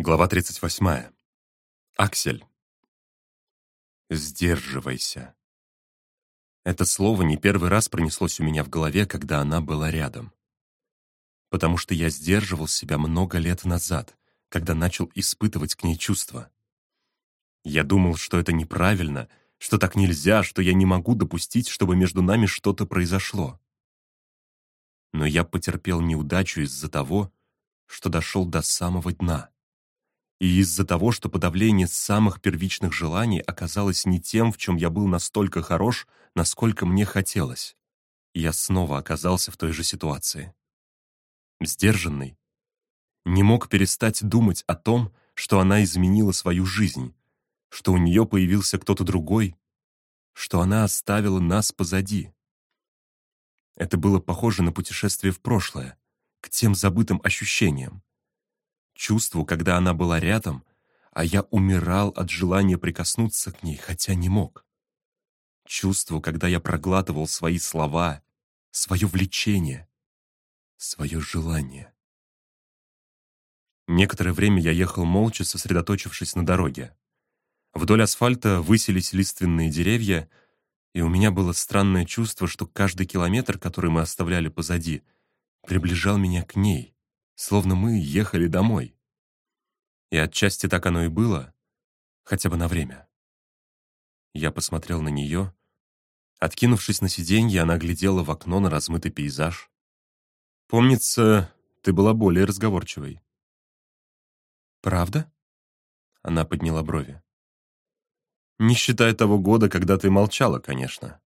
Глава 38. Аксель. «Сдерживайся». Это слово не первый раз пронеслось у меня в голове, когда она была рядом. Потому что я сдерживал себя много лет назад, когда начал испытывать к ней чувства. Я думал, что это неправильно, что так нельзя, что я не могу допустить, чтобы между нами что-то произошло. Но я потерпел неудачу из-за того, что дошел до самого дна. И из-за того, что подавление самых первичных желаний оказалось не тем, в чем я был настолько хорош, насколько мне хотелось, я снова оказался в той же ситуации. Сдержанный. Не мог перестать думать о том, что она изменила свою жизнь, что у нее появился кто-то другой, что она оставила нас позади. Это было похоже на путешествие в прошлое, к тем забытым ощущениям чувству, когда она была рядом, а я умирал от желания прикоснуться к ней, хотя не мог. Чувству, когда я проглатывал свои слова, свое влечение, свое желание. Некоторое время я ехал молча, сосредоточившись на дороге. Вдоль асфальта высились лиственные деревья, и у меня было странное чувство, что каждый километр, который мы оставляли позади, приближал меня к ней, словно мы ехали домой. И отчасти так оно и было, хотя бы на время. Я посмотрел на нее. Откинувшись на сиденье, она глядела в окно на размытый пейзаж. «Помнится, ты была более разговорчивой». «Правда?» Она подняла брови. «Не считая того года, когда ты молчала, конечно».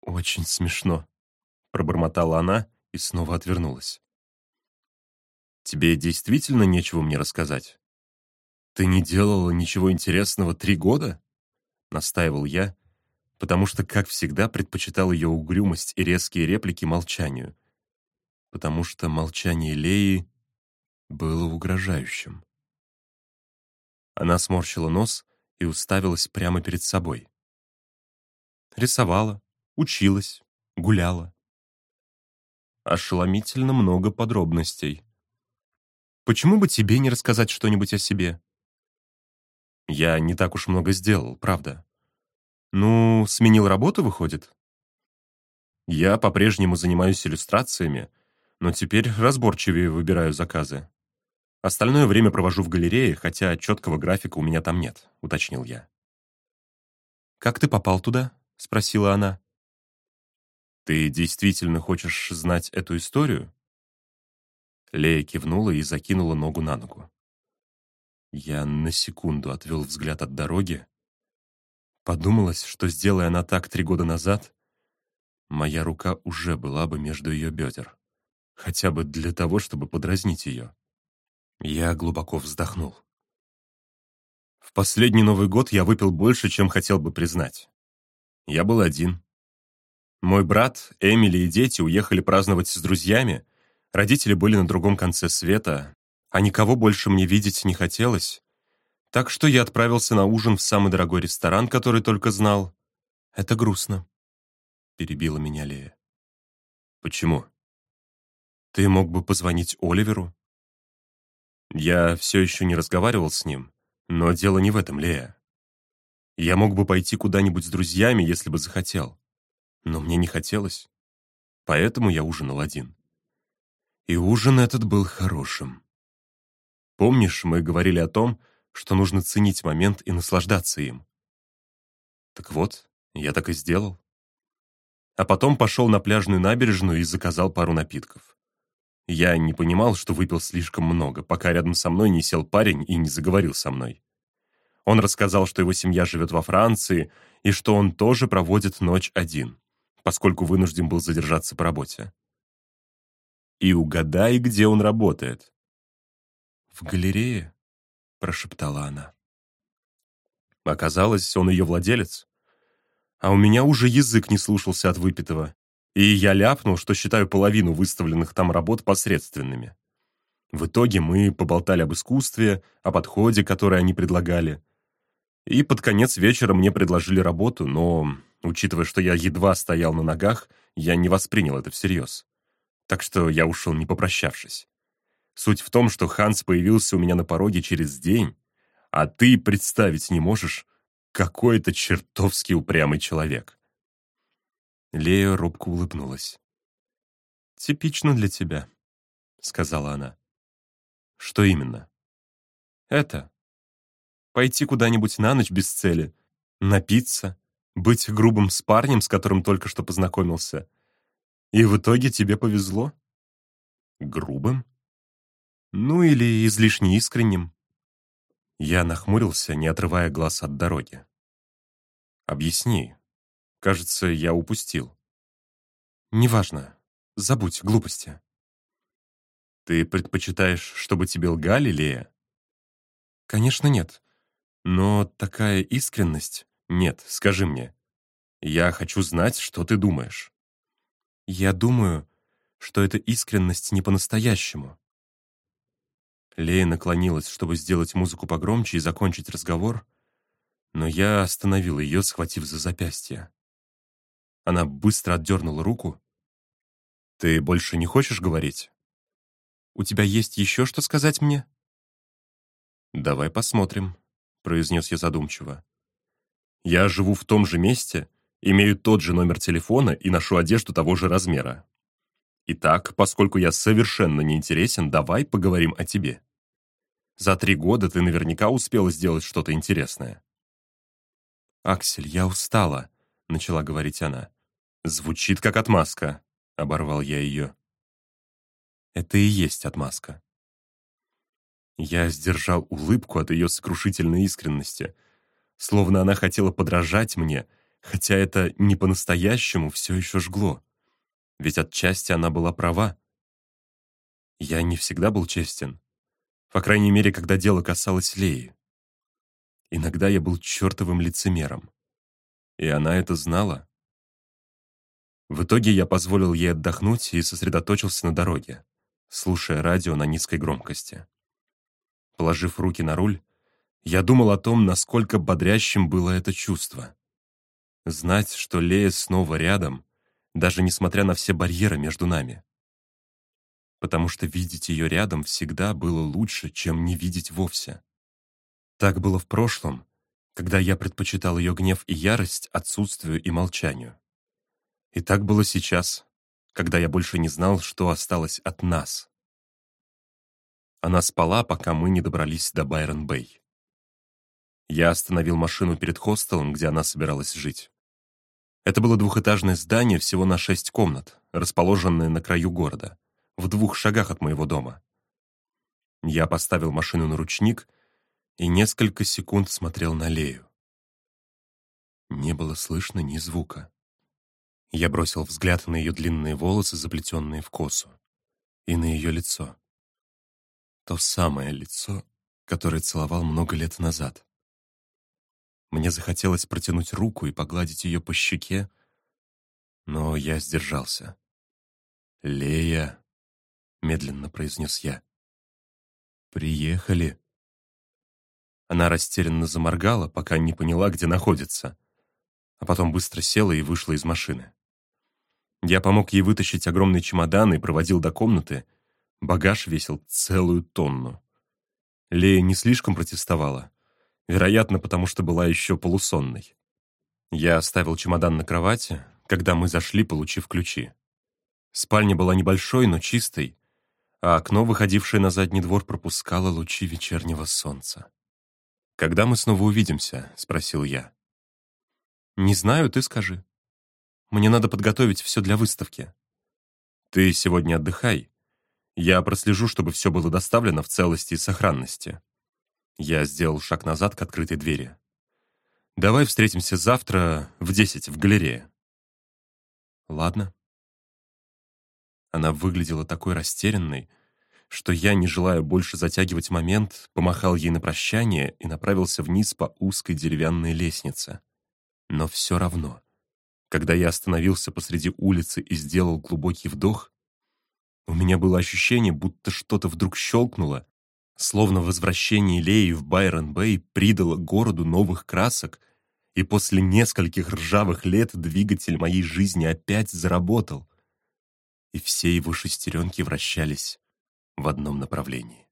«Очень смешно», — пробормотала она и снова отвернулась. Тебе действительно нечего мне рассказать? Ты не делала ничего интересного три года? Настаивал я, потому что, как всегда, предпочитал ее угрюмость и резкие реплики молчанию. Потому что молчание Леи было угрожающим. Она сморщила нос и уставилась прямо перед собой. Рисовала, училась, гуляла. Ошеломительно много подробностей. Почему бы тебе не рассказать что-нибудь о себе? Я не так уж много сделал, правда. Ну, сменил работу, выходит? Я по-прежнему занимаюсь иллюстрациями, но теперь разборчивее выбираю заказы. Остальное время провожу в галерее, хотя четкого графика у меня там нет, уточнил я. «Как ты попал туда?» — спросила она. «Ты действительно хочешь знать эту историю?» Лея кивнула и закинула ногу на ногу. Я на секунду отвел взгляд от дороги. Подумалось, что, сделая она так три года назад, моя рука уже была бы между ее бедер. Хотя бы для того, чтобы подразнить ее. Я глубоко вздохнул. В последний Новый год я выпил больше, чем хотел бы признать. Я был один. Мой брат, Эмили и дети уехали праздновать с друзьями, Родители были на другом конце света, а никого больше мне видеть не хотелось. Так что я отправился на ужин в самый дорогой ресторан, который только знал. «Это грустно», — перебила меня Лея. «Почему?» «Ты мог бы позвонить Оливеру?» Я все еще не разговаривал с ним, но дело не в этом, Лея. Я мог бы пойти куда-нибудь с друзьями, если бы захотел. Но мне не хотелось. Поэтому я ужинал один. И ужин этот был хорошим. Помнишь, мы говорили о том, что нужно ценить момент и наслаждаться им? Так вот, я так и сделал. А потом пошел на пляжную набережную и заказал пару напитков. Я не понимал, что выпил слишком много, пока рядом со мной не сел парень и не заговорил со мной. Он рассказал, что его семья живет во Франции и что он тоже проводит ночь один, поскольку вынужден был задержаться по работе. И угадай, где он работает. «В галерее?» — прошептала она. Оказалось, он ее владелец. А у меня уже язык не слушался от выпитого, и я ляпнул, что считаю половину выставленных там работ посредственными. В итоге мы поболтали об искусстве, о подходе, который они предлагали. И под конец вечера мне предложили работу, но, учитывая, что я едва стоял на ногах, я не воспринял это всерьез так что я ушел, не попрощавшись. Суть в том, что Ханс появился у меня на пороге через день, а ты представить не можешь, какой это чертовски упрямый человек. Лея робко улыбнулась. «Типично для тебя», — сказала она. «Что именно?» «Это. Пойти куда-нибудь на ночь без цели, напиться, быть грубым с парнем, с которым только что познакомился. И в итоге тебе повезло?» «Грубым?» «Ну или излишне искренним». Я нахмурился, не отрывая глаз от дороги. «Объясни. Кажется, я упустил». «Неважно. Забудь глупости». «Ты предпочитаешь, чтобы тебе лгали, Лея?» «Конечно нет. Но такая искренность...» «Нет, скажи мне. Я хочу знать, что ты думаешь». «Я думаю, что эта искренность не по-настоящему». Лея наклонилась, чтобы сделать музыку погромче и закончить разговор, но я остановил ее, схватив за запястье. Она быстро отдернула руку. «Ты больше не хочешь говорить?» «У тебя есть еще что сказать мне?» «Давай посмотрим», — произнес я задумчиво. «Я живу в том же месте, имею тот же номер телефона и ношу одежду того же размера. Итак, поскольку я совершенно не интересен, давай поговорим о тебе. За три года ты наверняка успела сделать что-то интересное». «Аксель, я устала», — начала говорить она. «Звучит как отмазка», — оборвал я ее. «Это и есть отмазка». Я сдержал улыбку от ее сокрушительной искренности, словно она хотела подражать мне, хотя это не по-настоящему все еще жгло. Ведь отчасти она была права. Я не всегда был честен. По крайней мере, когда дело касалось Леи. Иногда я был чертовым лицемером. И она это знала. В итоге я позволил ей отдохнуть и сосредоточился на дороге, слушая радио на низкой громкости. Положив руки на руль, я думал о том, насколько бодрящим было это чувство. Знать, что Лея снова рядом, даже несмотря на все барьеры между нами. Потому что видеть ее рядом всегда было лучше, чем не видеть вовсе. Так было в прошлом, когда я предпочитал ее гнев и ярость отсутствию и молчанию. И так было сейчас, когда я больше не знал, что осталось от нас. Она спала, пока мы не добрались до Байрон-Бэй. Я остановил машину перед хостелом, где она собиралась жить. Это было двухэтажное здание всего на шесть комнат, расположенное на краю города, в двух шагах от моего дома. Я поставил машину на ручник и несколько секунд смотрел на Лею. Не было слышно ни звука. Я бросил взгляд на ее длинные волосы, заплетенные в косу, и на ее лицо. То самое лицо, которое целовал много лет назад. Мне захотелось протянуть руку и погладить ее по щеке, но я сдержался. «Лея», — медленно произнес я, — «приехали». Она растерянно заморгала, пока не поняла, где находится, а потом быстро села и вышла из машины. Я помог ей вытащить огромный чемодан и проводил до комнаты. Багаж весил целую тонну. Лея не слишком протестовала, вероятно, потому что была еще полусонной. Я оставил чемодан на кровати, когда мы зашли, получив ключи. Спальня была небольшой, но чистой, а окно, выходившее на задний двор, пропускало лучи вечернего солнца. «Когда мы снова увидимся?» — спросил я. «Не знаю, ты скажи. Мне надо подготовить все для выставки». «Ты сегодня отдыхай. Я прослежу, чтобы все было доставлено в целости и сохранности». Я сделал шаг назад к открытой двери. «Давай встретимся завтра в десять в галерее». «Ладно». Она выглядела такой растерянной, что я, не желая больше затягивать момент, помахал ей на прощание и направился вниз по узкой деревянной лестнице. Но все равно, когда я остановился посреди улицы и сделал глубокий вдох, у меня было ощущение, будто что-то вдруг щелкнуло, словно возвращение Леи в Байрон-Бэй придало городу новых красок, и после нескольких ржавых лет двигатель моей жизни опять заработал, и все его шестеренки вращались в одном направлении.